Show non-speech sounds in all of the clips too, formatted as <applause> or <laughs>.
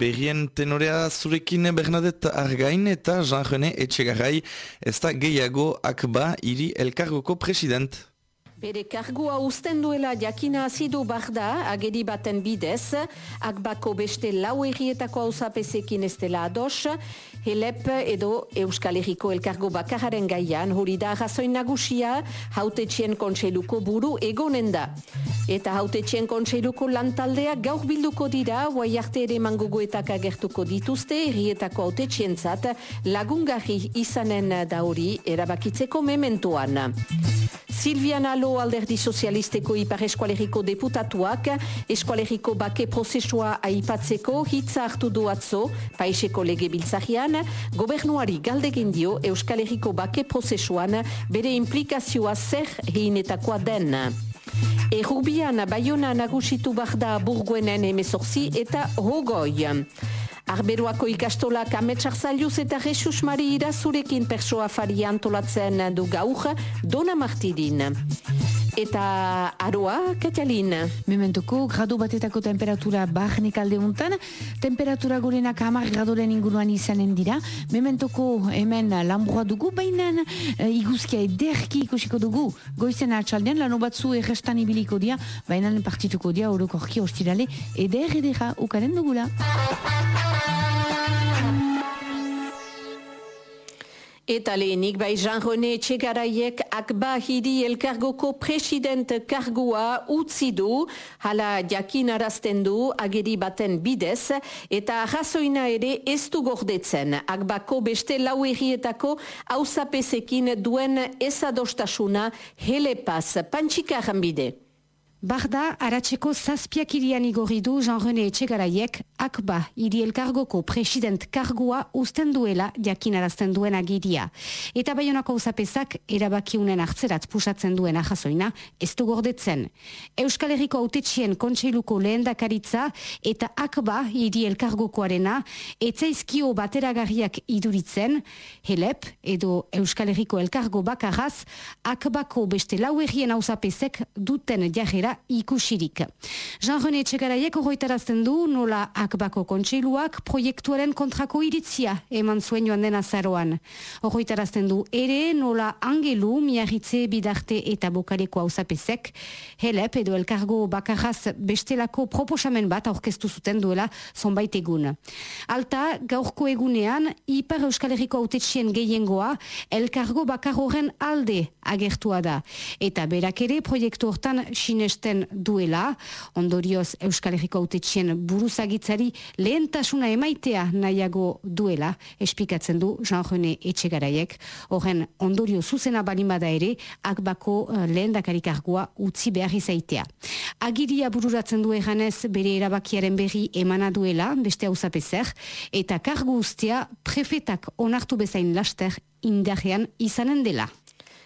berrien tenorea zurekin Bernadette Argain eta Jean-René Etxegarrai ez da gehiago akba iri elkargoko president. Bere kargua usten duela jakina azidu barda, ageri baten bidez, akbako beste lau errietako hausapezekin ez dela ados, helep edo Euskal Herriko elkargo bakararen gaian, hori da razoin nagusia, haute txien kontseiluko buru egonen da. Eta haute txien kontseiluko lantaldea gaur bilduko dira, guai arte ere manguguetak agertuko dituzte, errietako haute txientzat lagungarri izanen da hori erabakitzeko mementoan. Silvian Alo alderdi sozialisteko ipar eskualeriko deputatuak, eskualeriko bake prozesua aipatzeko hitza hartu duatzo, paiseko lege biltzahian, gobernuari galdegin dio Euskal Herriko bake prozesuan bere implikazioa zer heinetakoa den. Errubian, Bayona nagusitu barda burguenen emezorzi eta hogoi. Arberuako ikastolak ametsar zailuz eta Jesus Mari irazurekin persoa fari antolatzen du gaur, Dona Martirin. Eta aroa, Katialin? Mementuko, gradu batetako temperatura barnek alde untan, temperatura gorenak hamar gradoren inguruan izanen dira, mementuko hemen lambrua dugu, baina e, iguzkia ederki ikusiko dugu, goizen atxaldean, lano batzu errestan ibiliko dia, baina partituko dia, orokorki ostirale, eder edera ukaren dugula. Eta lehenik bai Jean-René Txegaraiek akba hidi elkargoko president kargua utzi du, hala jakin arazten du ageri baten bidez, eta razoina ere ez du gordetzen. Akbako beste lau errietako hausapezekin duen ezadostasuna helepaz, pantxikaran bide. Barda, aratzeko zazpiak irian igorri du Jean-René Etxegaraiek, akba, iri elkargoko president kargua usten duela jakinarazten duen agiria. Eta baionako uzapezak, erabakiunen hartzerat pusatzen duen ahazoina, ez du gordetzen. Euskal Herriko autetxien kontseiluko lehen dakaritza, eta akba, iri elkargokoarena, etzaizkio bateragarriak iduritzen, helep, edo Euskal Herriko elkargo bakarraz, akbako beste lau errien uzapezek duten jarrera ikusirik. Jean-René Txegaraiek horretarazten du nola akbako kontseiluak proiektuaren kontrako iritzia eman zuen joan den azaroan. Horretarazten du ere nola angelu miarritze bidarte eta bokaleko hausapesek, helep edo elkargo bakarraz bestelako proposamen bat aurkeztu zuten duela zonbait egun. Alta, gaurko egunean, Ipar Euskal Herriko autetxien gehiengoa elkargo bakar horren alde agertua da. Eta berak ere proiektu hortan sinest ikusten duela, ondorioz Euskal Herriko autetxien buruzagitzari lehentasuna emaitea nahiago duela, espikatzen du Jean-René Etxegaraiek, horren ondorio zuzena balimada ere, akbako uh, lehen dakarikargoa utzi behar izaitea. Agiria bururatzen du eganez bere erabakiaren berri emana duela, beste hau eta kargu ustea prefetak onartu bezain laster indarrean izanen dela.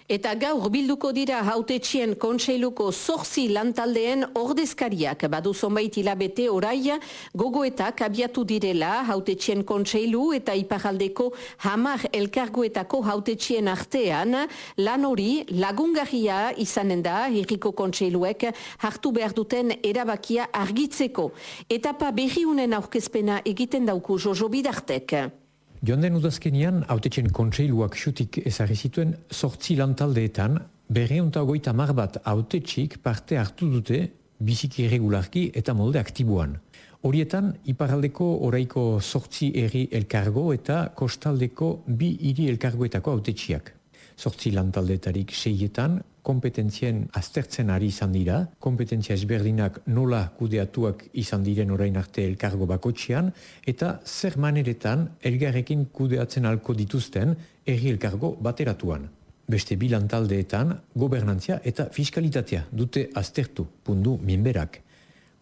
Eta gaur bilduko dira hautetxien kontseiluko zorzi lantaldeen ordezkariak. Badu zonbait hilabete orai gogoetak abiatu direla hautetxien kontseilu eta iparaldeko hamar elkargoetako hautetxien artean lan hori lagungarria izanen da hirriko kontseiluek hartu behar duten erabakia argitzeko. Etapa berriunen aurkezpena egiten dauku Jojo Bidartek. Joan den udazkenian, autetxen kontseiluak xutik ezarri zituen sortzi lantaldeetan, berreunta goita mar bat autetxik parte hartu dute biziki irregularki eta molde aktiboan. Horietan, iparaldeko oraiko sortzi erri elkargo eta kostaldeko bi hiri elkargoetako autetxiak. Sortzi lantaldetarik seietan, kompetentzien aztertzen ari izan dira, kompetentzia ezberdinak nola kudeatuak izan diren orain arte elkargo bakotxean, eta zer maneretan elgarrekin kudeatzen alko dituzten erri elkargo bateratuan. Beste bilan taldeetan, gobernantzia eta fiskalitatea dute aztertu, pundu minberak.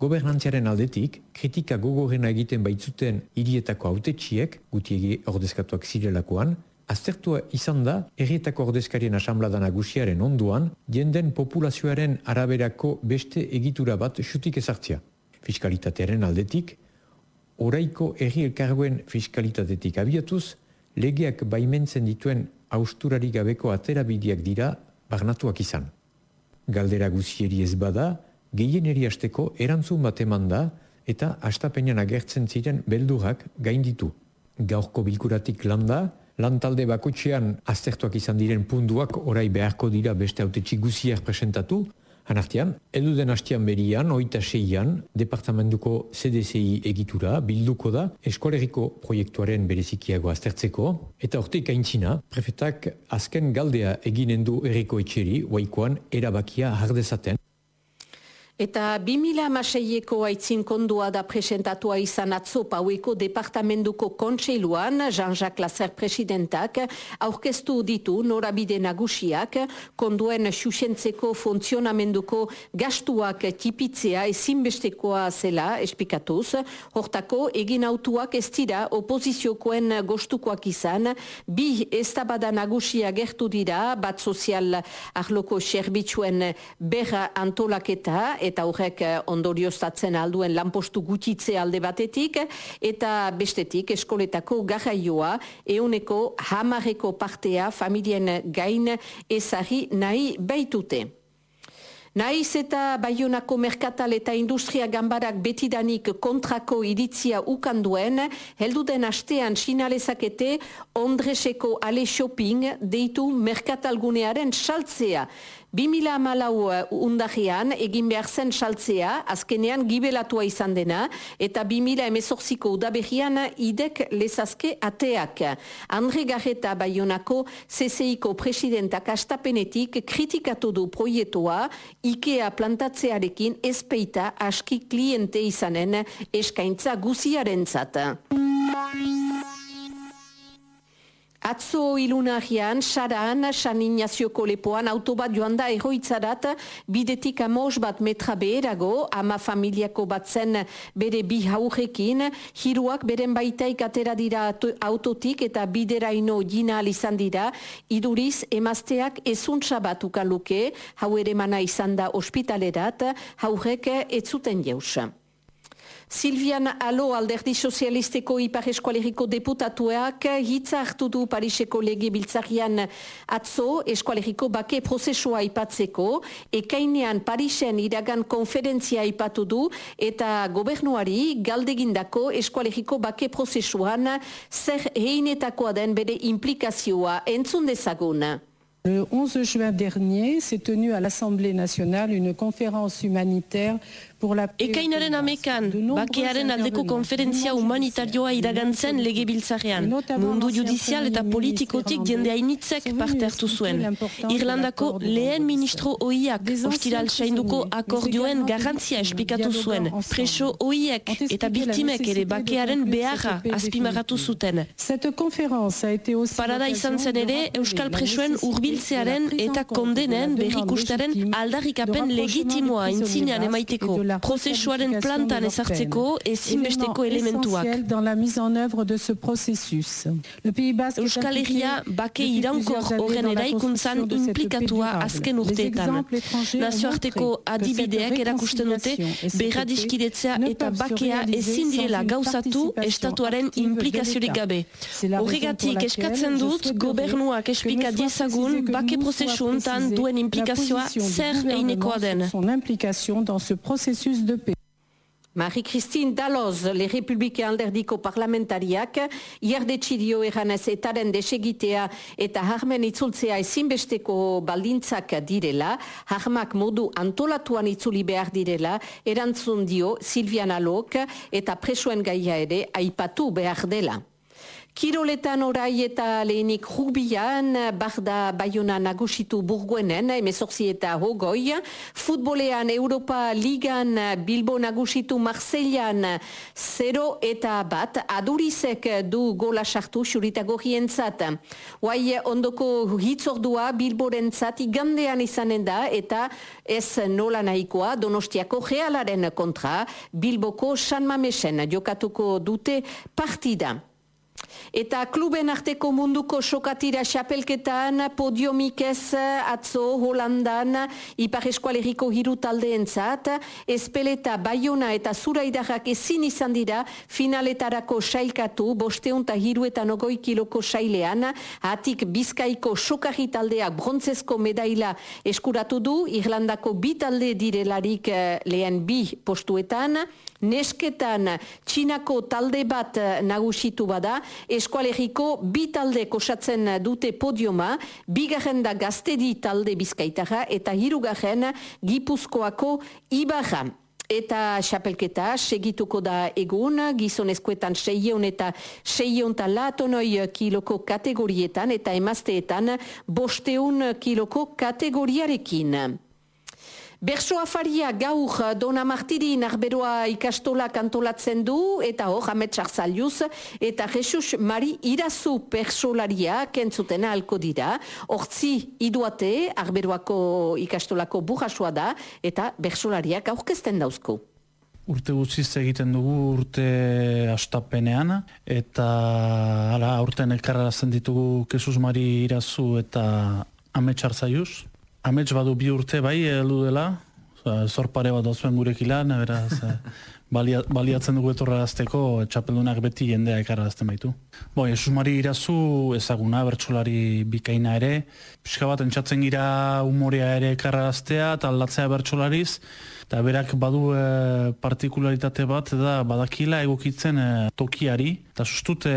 Gobernantziaren aldetik, kritika gogorena egiten baitzuten hirietako autetxiek, gutiegi ordezkatuak zirelakoan, Aztertua izan da, errietako ordezkarien asambladan agusiaren onduan, jenden populazioaren araberako beste egitura bat xutik ezartzia. Fiskalitatearen aldetik, oraiko erri elkargoen fiskalitatetik abiatuz, legeak baimentzen dituen austurari gabeko aterabideak dira barnatuak izan. Galdera guzieri ez bada, gehien eriasteko erantzun bat eman da, eta astapenean agertzen ziren beldurak gainditu. Gaurko bilkuratik landa, lantalde bakotxean aztertuak izan diren punduak orai beharko dira beste haute txiguziak presentatu, Hanartian, edu den hastian berian, oita seian, departamentuko CDCI egitura bilduko da eskoleriko proiektuaren berezikiago aztertzeko, eta orteik aintzina, prefetak azken galdea eginen du erriko etxeri, waikoan erabakia jardezaten. Eta 2006eko aitzin kondua da presentatua izan atzo paueko departamentuko kontseiluan, Jean-Jacques Lasser presidentak, aurkeztu ditu norabide nagusiak, konduen xuxentzeko funtzionamenduko gastuak tipitzea ezinbestekoa zela, espikatuz, hortako egin autuak ez dira opoziziokoen gostukoak izan, bi estabada nagusia gertu dira, bat sozial arloko serbitxuen berra antolaketa, eta horrek eh, ondorioztatzen alduen lanpostu gutitze alde batetik, eta bestetik eskoletako garraioa euneko hamareko partea familien gain ezari nahi baitute. Naiz eta Baionako Merkatal eta Industria Gambarak betidanik kontrako iritzia ukanduen, helduden astean sinalezakete Ondreseko Ale Shopping deitu Merkatalgunearen saltzea. 2000 malau uh, undajean egin behar zen saltzea, azkenean gibelatua izan dena, eta 2000 emezorziko udabehian idek lezazke ateak. Andre Garreta Bayonako CCIko presidentak astapenetik kritikatu du proietoa IKEA plantatzearekin ezpeita aski kliente izanen eskaintza guziaren zata. Atzo ilunagian, saran, San Ignazioko lepoan, autobat joan da erroitzarat, bidetik amos bat metra beherago, ama familiako bat zen bere bi haurekin, hiruak beren baitaik atera dira autotik eta bideraino jina izan dira, iduriz emazteak ezuntza bat ukaluke, hau ere mana izan da ospitalerat, haurek ez zuten jeusa. Silvian Alo alderdi sozialisteko ipar eskualeriko deputatuak hitza hartu du Pariseko lege biltzarian atzo eskualeriko bake prozesua ipatzeko, ekainean Parisen iragan konferentzia ipatu du eta gobernuari galdegindako eskualeriko bake prozesuan zer heinetakoa den bere implikazioa entzun dezagun. Le 11 juin dernier s'est tenue à l'Assemblée nationale une conférence humanitaire Ekainaren amekan, bakearen aldeko konferentzia humanitarioa iragantzen lege biltzarean. Mundu judizial eta politikotik jende hainitzek parte hartu zuen. Irlandako lehen ministro oiak ostiral sainduko akordioen garantzia esplikatu zuen. Preso oiek eta biktimek ere bakearen beharra azpimarratu zuten. Parada izan zen ere Euskal Presoen urbiltzearen eta kondenen berrikustaren aldarrikapen legitimoa intzinean emaiteko prozesuaren plantan ezartzeko ezinbesteko elementuak. dans la mise en œuvre de ce processus. Le Pays Basque Euskal Herria bake iraunkor horren eraikuntzan implikatua azken urteetan. Nazioarteko adibideak erakusten dute berradiskidetzea eta bakea ezin direla gauzatu estatuaren implikaziorik gabe. Horregatik eskatzen dut gobernuak espika diezagun bake prozesu hontan duen implikazioa zer einekoa den. Son implication dans ce processus processus de paix. Marie-Christine Daloz, le Republike alderdiko parlamentariak, iardetxidio eranez etaren desegitea eta harmen itzultzea ezinbesteko baldintzak direla, harmak modu antolatuan itzuli behar direla, erantzun dio Silvian Alok eta presoen gaia ere aipatu behar dela. Kiroletan orai eta lehenik rubian, barda baiona nagusitu burguenen, emezorzi eta hogoi. Futbolean Europa Ligan Bilbo nagusitu Marseillan, zero eta bat, adurizek du gola sartu xuritago hientzat. Huai ondoko hitzordua Bilboren zat igandean izanen da, eta ez nola nahikoa donostiako realaren kontra, Bilboko San Mamesen jokatuko dute partida. Eta kluben arteko munduko sokatira xapelketan, podiomik ez atzo Holandan, ipar eskualeriko hiru taldeen zat, espeleta Bayona eta Zuraidarrak ezin izan dira finaletarako sailkatu, bosteunta hiru eta nogoi kiloko sailean, atik bizkaiko sokarri taldeak brontzezko medaila eskuratu du, Irlandako bi talde direlarik eh, lehen bi postuetan, Nesketan Txinako talde bat nagusitu bada, eskualeriko bi talde kosatzen dute podioma, bigarren da gaztedi talde bizkaitara eta hirugarren Gipuzkoako Ibarra. Eta xapelketa segituko da egun, gizonezkoetan seion eta seion talatonoi kiloko kategorietan eta emazteetan bosteun kiloko kategoriarekin. Berso afaria gaur Dona Martiri narberoa ikastola kantolatzen du eta hor ametsar zaliuz eta Jesus Mari irazu persolaria kentzuten alko dira. Hortzi iduate arberoako ikastolako burrasua da eta bersolariak aurkezten dauzko. Urte gutxiz egiten dugu urte astapenean eta ala, urtean elkarra ditugu Jesus Mari irazu eta ametsar zaiuz. Amets badu bi urte bai, heldu dela, zor pare bat dozuen gurek ilan, beraz, eh, <laughs> balia, baliatzen dugu etorra azteko, txapeldunak beti jendea ekarra azten baitu. Bo, Jesus Mari irazu ezaguna, bertsolari bikaina ere, pixka bat entzatzen gira umorea ere ekarra aztea, eta aldatzea bertsolariz, eta berak badu e, partikularitate bat, da badakila egokitzen e, tokiari, eta sustute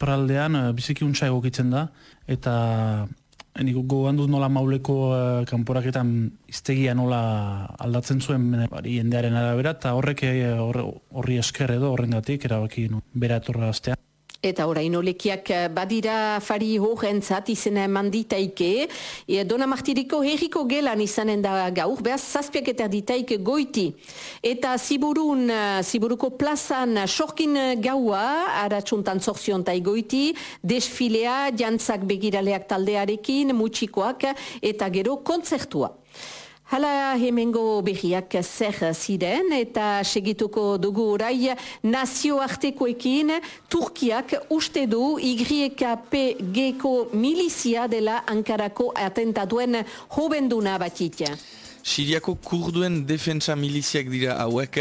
praldean e, bizikiuntza egokitzen da, eta Nik gogoan dut nola mauleko uh, kanporaketan iztegia nola aldatzen zuen bari, jendearen arabera, eta horrek eh, horri esker edo horrengatik erabaki bera etorra aztea. Eta orain olekiak eh, badira fari horrentzat izena eman ditaike. E, Dona Martiriko herriko gelan izanen da gaur, behaz zazpiak eta ditaike goiti. Eta ziburun, eh, ziburuko plazan sorkin gaua, aratsuntan zorzion goiti, desfilea, jantzak begiraleak taldearekin, mutxikoak, eta gero kontzertua. Hala hemengo behiak zer ziren eta segituko dugu orai nazioartekoekin Turkiak uste du YKPG-ko milizia dela Ankarako atentatuen hobenduna batitia. Siriako kurduen defensa miliziak dira hauek,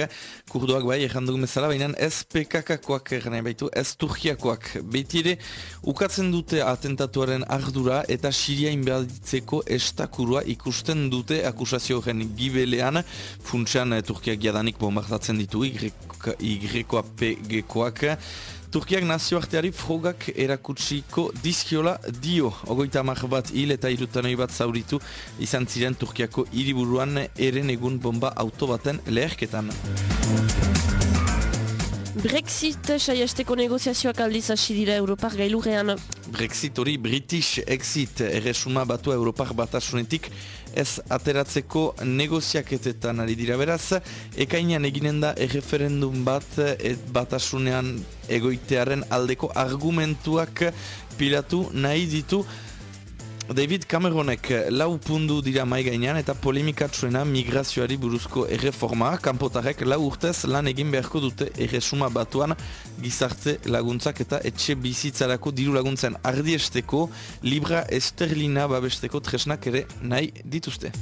kurduak bai, errandu bezala, baina ez PKK-koak erran baitu, ez Turkiakoak. Beti ukatzen dute atentatuaren ardura eta Siria inbaditzeko estakurua ikusten dute akusazio horren gibelean, funtsean eh, Turkiak jadanik bombardatzen ditu, Y-PG-koak. Turkiak nazioarteari frogak erakutsiko dizkiola dio. Ogoita amak bat hil eta irutanoi bat zauritu izan ziren Turkiako hiriburuan eren egun bomba auto baten leherketan. Brexit saiasteko negoziazioak aldiz hasi dira Europar gailurean. Brexit hori British Exit erresuma batua Europar batasunetik ez ateratzeko negoziaketetan ari dira. Beraz, ekainan eginen da erreferendum bat et batasunean egoitearen aldeko argumentuak pilatu nahi ditu David Cameronek lau pundu dira mai gainean eta polemikatsuena migrazioari buruzko erreforma, kanpotarek lau urtez lan egin beharko dute erresuma batuan gizarte laguntzak eta etxe bizitzarako diru laguntzen ardiesteko, libra esterlina babesteko tresnak ere nahi dituzte.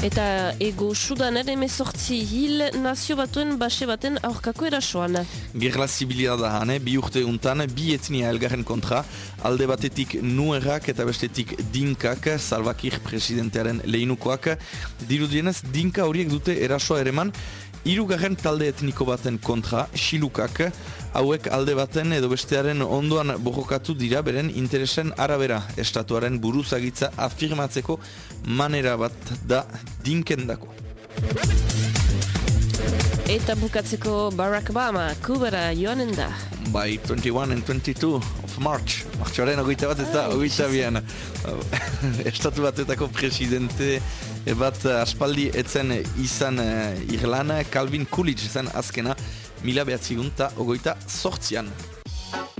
Eta ego sudanen emezortzi hil nazio batuen base baten aurkako erasoan. Gerla zibilia da hane, bi urte untan, bi etnia elgarren kontra, alde batetik nuerak eta bestetik dinkak, salvakir presidentearen lehinukoak. Dirudienez, dinka horiek dute erasoa ereman, Irugarren talde etniko baten kontra, xilukak, hauek alde baten edo bestearen ondoan bojokatu dira beren interesen arabera estatuaren buruzagitza afirmatzeko manera bat da dinkendako. Eta bukatzeko Barack Obama, kubara joanen da. By 21 and 22 of March. Martxoaren ogoita bat eta ogoita bian. Estatu batetako presidente bat aspaldi etzen izan uh, Irlana, Calvin Coolidge zen azkena, mila behatzigun eta ogoita sortzian.